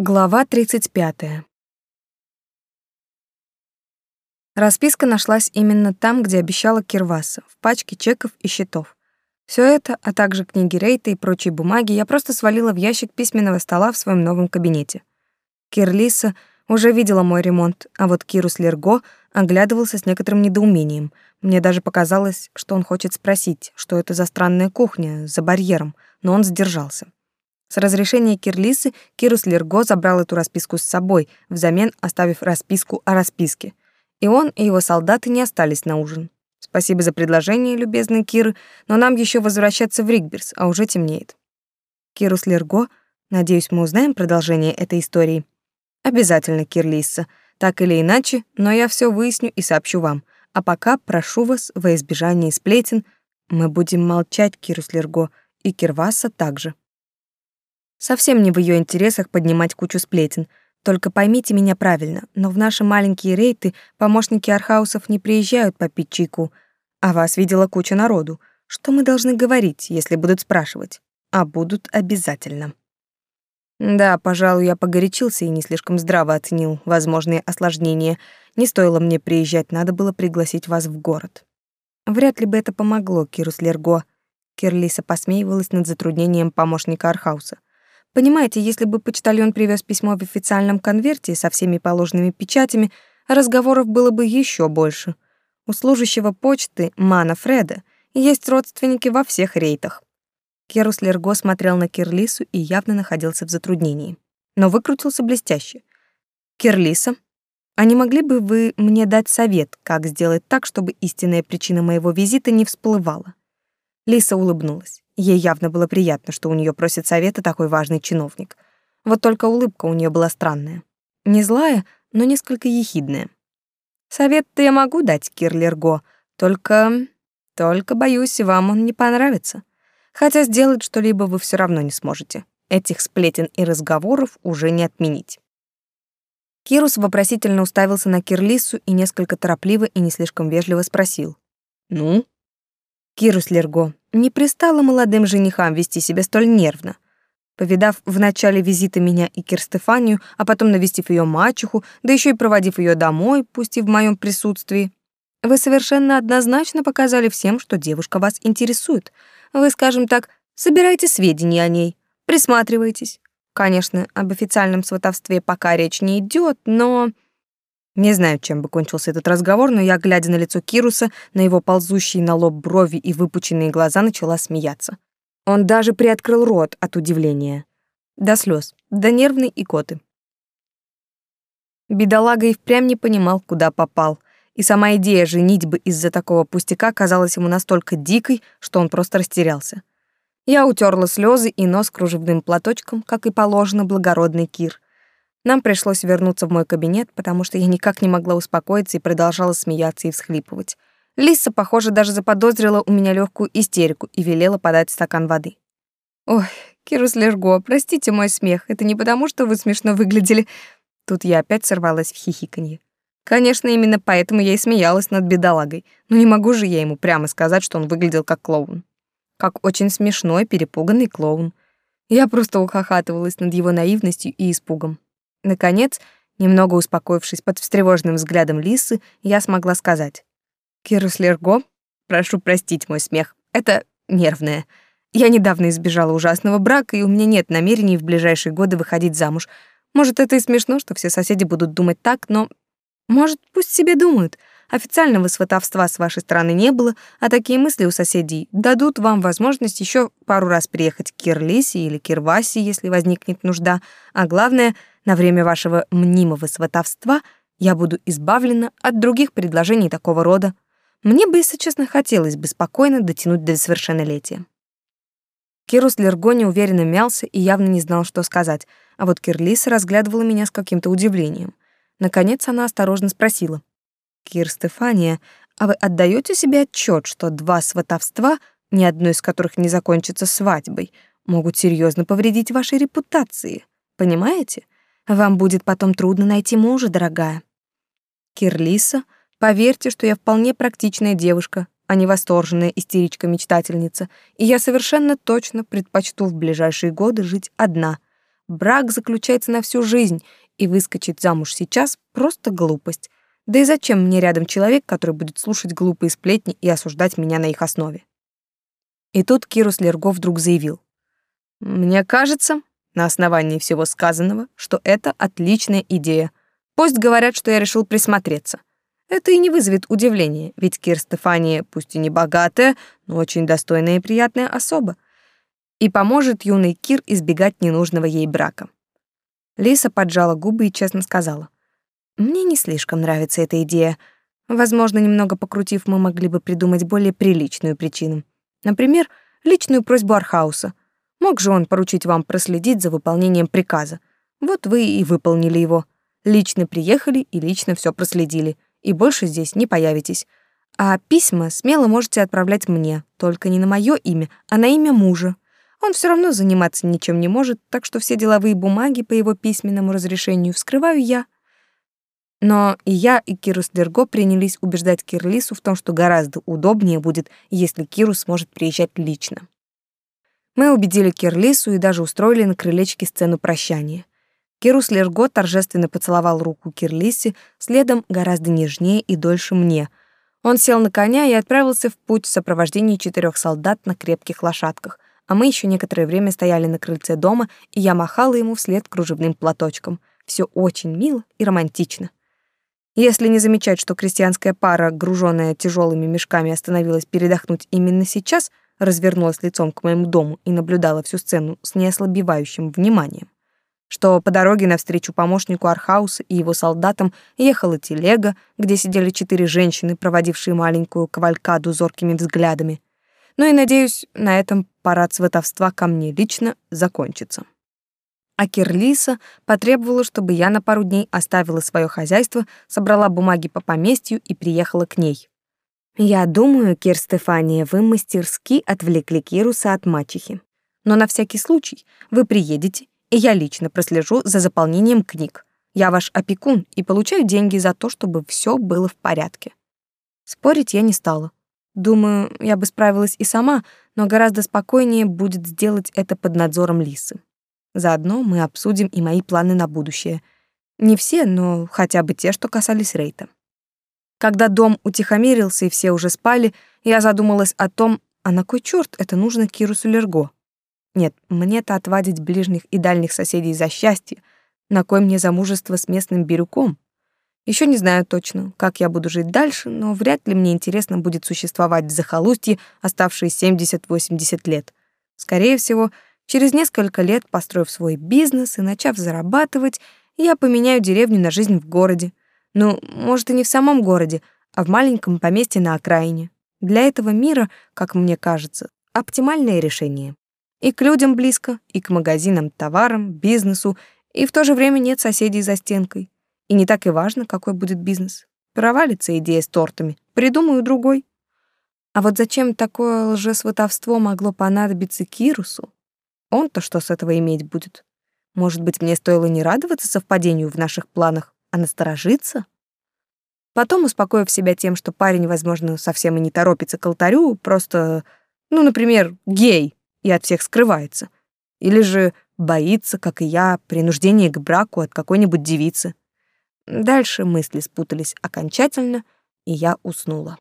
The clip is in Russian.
Глава 35. Расписка нашлась именно там, где обещала Кирваса, в пачке чеков и счетов. Все это, а также книги Рейта и прочие бумаги я просто свалила в ящик письменного стола в своем новом кабинете. Кирлиса уже видела мой ремонт, а вот Кирус Лерго оглядывался с некоторым недоумением. Мне даже показалось, что он хочет спросить, что это за странная кухня за барьером, но он сдержался. С разрешения Кирлисы Кирус Лерго забрал эту расписку с собой, взамен оставив расписку о расписке. И он, и его солдаты не остались на ужин. Спасибо за предложение, любезный Кир, но нам еще возвращаться в Ригберс, а уже темнеет. Кирус Лерго, надеюсь, мы узнаем продолжение этой истории. Обязательно, Кирлиса. Так или иначе, но я все выясню и сообщу вам. А пока прошу вас, во избежание сплетен, мы будем молчать, Кирус Лерго, и Кирваса также. Совсем не в ее интересах поднимать кучу сплетен. Только поймите меня правильно, но в наши маленькие рейты помощники архаусов не приезжают попить чайку, а вас видела куча народу. Что мы должны говорить, если будут спрашивать? А будут обязательно. Да, пожалуй, я погорячился и не слишком здраво оценил возможные осложнения. Не стоило мне приезжать, надо было пригласить вас в город. Вряд ли бы это помогло, Кирус Лерго. Кирлиса посмеивалась над затруднением помощника Архауса. Понимаете, если бы почтальон привез письмо в официальном конверте со всеми положенными печатями, разговоров было бы еще больше. У служащего почты, Мана Фреда, есть родственники во всех рейтах. Керус Лерго смотрел на Кирлису и явно находился в затруднении. Но выкрутился блестяще. «Кирлиса, а не могли бы вы мне дать совет, как сделать так, чтобы истинная причина моего визита не всплывала?» Лиса улыбнулась. Ей явно было приятно, что у нее просит совета такой важный чиновник. Вот только улыбка у нее была странная. Не злая, но несколько ехидная. Совет-то я могу дать, Кирлерго, только... Только, боюсь, вам он не понравится. Хотя сделать что-либо вы все равно не сможете. Этих сплетен и разговоров уже не отменить. Кирус вопросительно уставился на Кирлису и несколько торопливо и не слишком вежливо спросил. «Ну?» «Кирус Лерго, не пристало молодым женихам вести себя столь нервно. Повидав в начале визита меня и Кирстефанию, а потом навестив ее мачеху, да еще и проводив ее домой, пусть и в моем присутствии, вы совершенно однозначно показали всем, что девушка вас интересует. Вы, скажем так, собираете сведения о ней, присматриваетесь. Конечно, об официальном сватовстве пока речь не идет, но... Не знаю, чем бы кончился этот разговор, но я, глядя на лицо Кируса, на его ползущие на лоб брови и выпученные глаза, начала смеяться. Он даже приоткрыл рот от удивления. До слез, до нервной икоты. Бедолага и впрямь не понимал, куда попал, и сама идея женитьбы из-за такого пустяка казалась ему настолько дикой, что он просто растерялся. Я утерла слезы и нос кружевным платочком, как и положено благородный Кир — нам пришлось вернуться в мой кабинет, потому что я никак не могла успокоиться и продолжала смеяться и всхлипывать. Лиса, похоже, даже заподозрила у меня легкую истерику и велела подать стакан воды. «Ой, Кирус Лерго, простите мой смех, это не потому, что вы смешно выглядели». Тут я опять сорвалась в хихиканье. Конечно, именно поэтому я и смеялась над бедолагой, но не могу же я ему прямо сказать, что он выглядел как клоун. Как очень смешной, перепуганный клоун. Я просто ухахатывалась над его наивностью и испугом. Наконец, немного успокоившись под встревоженным взглядом Лисы, я смогла сказать. «Кирус Лерго, прошу простить мой смех. Это нервное. Я недавно избежала ужасного брака, и у меня нет намерений в ближайшие годы выходить замуж. Может, это и смешно, что все соседи будут думать так, но... Может, пусть себе думают. Официального сватовства с вашей стороны не было, а такие мысли у соседей дадут вам возможность еще пару раз приехать к Кирлисе или Кирвасе, если возникнет нужда. А главное — на время вашего мнимого сватовства я буду избавлена от других предложений такого рода. Мне бы, если честно, хотелось бы спокойно дотянуть до совершеннолетия. Кирус Лерго неуверенно мялся и явно не знал, что сказать, а вот Кирлиса разглядывала меня с каким-то удивлением. Наконец она осторожно спросила. «Кир Стефания, а вы отдаете себе отчет, что два сватовства, ни одно из которых не закончится свадьбой, могут серьезно повредить вашей репутации? Понимаете? Вам будет потом трудно найти мужа, дорогая. Кирлиса, поверьте, что я вполне практичная девушка, а не восторженная истеричка-мечтательница, и я совершенно точно предпочту в ближайшие годы жить одна. Брак заключается на всю жизнь, и выскочить замуж сейчас — просто глупость. Да и зачем мне рядом человек, который будет слушать глупые сплетни и осуждать меня на их основе? И тут Кирус Лерго вдруг заявил. «Мне кажется, на основании всего сказанного, что это отличная идея. Пусть говорят, что я решил присмотреться. Это и не вызовет удивления, ведь Кир Стефания, пусть и не богатая, но очень достойная и приятная особа, и поможет юный Кир избегать ненужного ей брака. Лиса поджала губы и честно сказала. «Мне не слишком нравится эта идея. Возможно, немного покрутив, мы могли бы придумать более приличную причину. Например, личную просьбу Архауса. Мог же он поручить вам проследить за выполнением приказа. Вот вы и выполнили его. Лично приехали и лично все проследили и больше здесь не появитесь. А письма смело можете отправлять мне, только не на мое имя, а на имя мужа. Он все равно заниматься ничем не может, так что все деловые бумаги по его письменному разрешению вскрываю я. Но и я, и Кирус Дерго принялись убеждать Кирлису в том, что гораздо удобнее будет, если Кирус сможет приезжать лично. Мы убедили Кирлису и даже устроили на крылечке сцену прощания. Кирус Лерго торжественно поцеловал руку Кирлиси, следом гораздо нежнее и дольше мне. Он сел на коня и отправился в путь в сопровождении четырех солдат на крепких лошадках, а мы еще некоторое время стояли на крыльце дома, и я махала ему вслед кружевным платочком. Все очень мило и романтично. Если не замечать, что крестьянская пара, груженная тяжелыми мешками, остановилась передохнуть именно сейчас, развернулась лицом к моему дому и наблюдала всю сцену с неослабевающим вниманием что по дороге навстречу помощнику Архауса и его солдатам ехала телега, где сидели четыре женщины, проводившие маленькую кавалькаду зоркими взглядами. Ну и, надеюсь, на этом парад сватовства ко мне лично закончится. А Кирлиса потребовала, чтобы я на пару дней оставила свое хозяйство, собрала бумаги по поместью и приехала к ней. Я думаю, Кир Стефания, вы мастерски отвлекли Кируса от мачехи. Но на всякий случай вы приедете и я лично прослежу за заполнением книг. Я ваш опекун и получаю деньги за то, чтобы все было в порядке. Спорить я не стала. Думаю, я бы справилась и сама, но гораздо спокойнее будет сделать это под надзором Лисы. Заодно мы обсудим и мои планы на будущее. Не все, но хотя бы те, что касались Рейта. Когда дом утихомирился и все уже спали, я задумалась о том, а на кой черт это нужно Кирусу Лерго? Нет, мне-то отвадить ближних и дальних соседей за счастье, на кой мне замужество с местным бирюком? Еще не знаю точно, как я буду жить дальше, но вряд ли мне интересно будет существовать в захолустье оставшие 70-80 лет. Скорее всего, через несколько лет, построив свой бизнес и начав зарабатывать, я поменяю деревню на жизнь в городе. Ну, может, и не в самом городе, а в маленьком поместье на окраине. Для этого мира, как мне кажется, оптимальное решение. И к людям близко, и к магазинам, товарам, бизнесу, и в то же время нет соседей за стенкой. И не так и важно, какой будет бизнес. Провалится идея с тортами, придумаю другой. А вот зачем такое лжесватовство могло понадобиться Кирусу? Он-то что с этого иметь будет? Может быть, мне стоило не радоваться совпадению в наших планах, а насторожиться? Потом, успокоив себя тем, что парень, возможно, совсем и не торопится к алтарю, просто, ну, например, гей, и от всех скрывается. Или же боится, как и я, принуждения к браку от какой-нибудь девицы. Дальше мысли спутались окончательно, и я уснула.